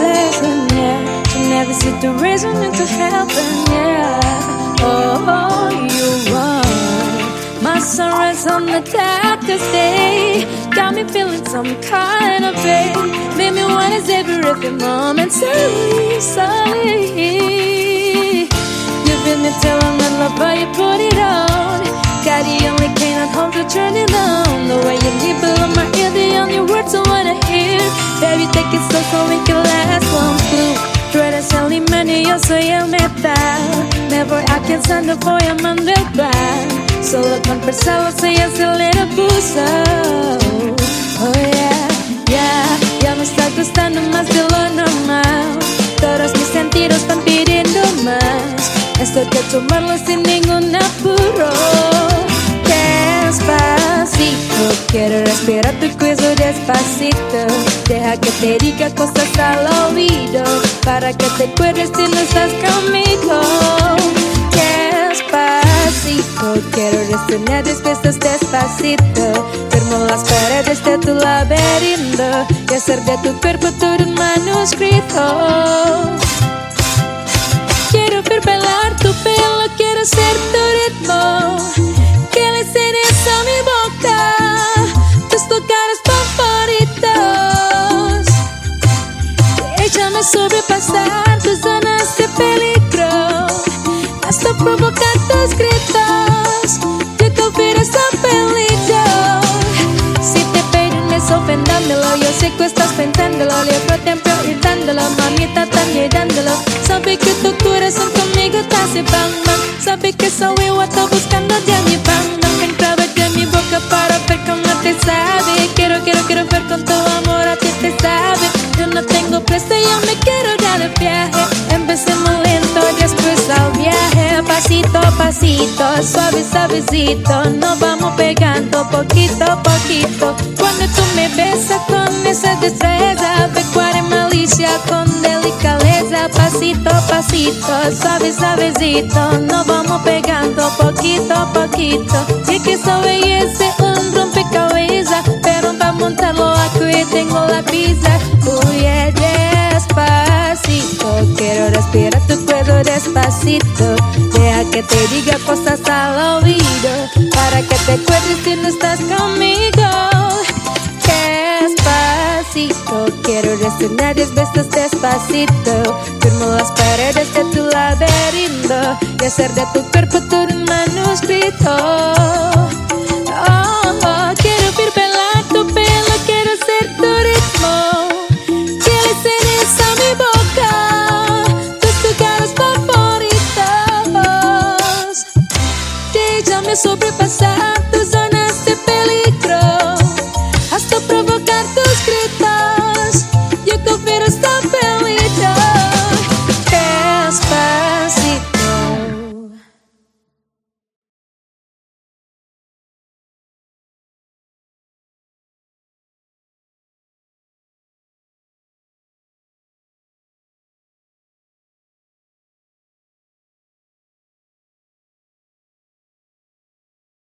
blessing, yeah. To never see the reason into heaven, yeah. Oh, you are my sunrise on the darkest day. Got me feeling some kind of pain. Made me wanna savor every moment, slowly, slowly. You feel me till I'm in love, but you put it on. God, you only cannot hold to turn it on. The way you nibble on my ear, the only words I wanna hear. Baby, take it slow so we can last one clue. Tú eres el imán y yo soy el metal. Never I can stand up for your man del plan. Solo con pensarlo soy acelera pulso. Oh yeah, yeah, ya me está gustando más de lo normal. Todos mis sentidos van pidiendo más. Esto hay que tomarlo sin ningún apuro. Deja que te diga cosas al oído para que te acuerdes si no estás conmigo. Despacito, quiero resonar despiertas despacito. Firmo las paredes de tu laberinto y hacer de tu cuerpo todo un manuscrito. Quiero ver bailar tu pelo, quiero ser tu ritmo. Sobrepasar tus zonas de peligro hasta provocar tus gritos. Yo confieso a peligro. Si te piden eso, ofendándolo. Yo sé que estás pensándolo. Le otro tiempo irritándolo. Mamita, están llenándolo. Sabe que tu corazón conmigo te hace bang bang. Sabe que soy igual, está buscando de mi bang bang. Entra de mi boca para ver cómo te sabe. Quiero, quiero, quiero ver con viaje. Empecemos lento, después al viaje. Pasito a pasito, suave, suavecito. Nos vamos pegando poquito a poquito. Cuando tú me besas con esa destreza, pecuaria malicia con delicadeza. Pasito a pasito, suave, suavecito. Nos vamos pegando poquito a poquito. Y que esa belleza un rompecabezas, pero para montarlo aquí tengo la pizza. Despacito. Deja que te diga cosas al oído, para que te acuerdes si no estás conmigo. Despacito, quiero resonar diez veces despacito. Firmo las paredes de tu laberinto y hacer de tu cuerpo todo un manuscrito. Déjame sobrepasar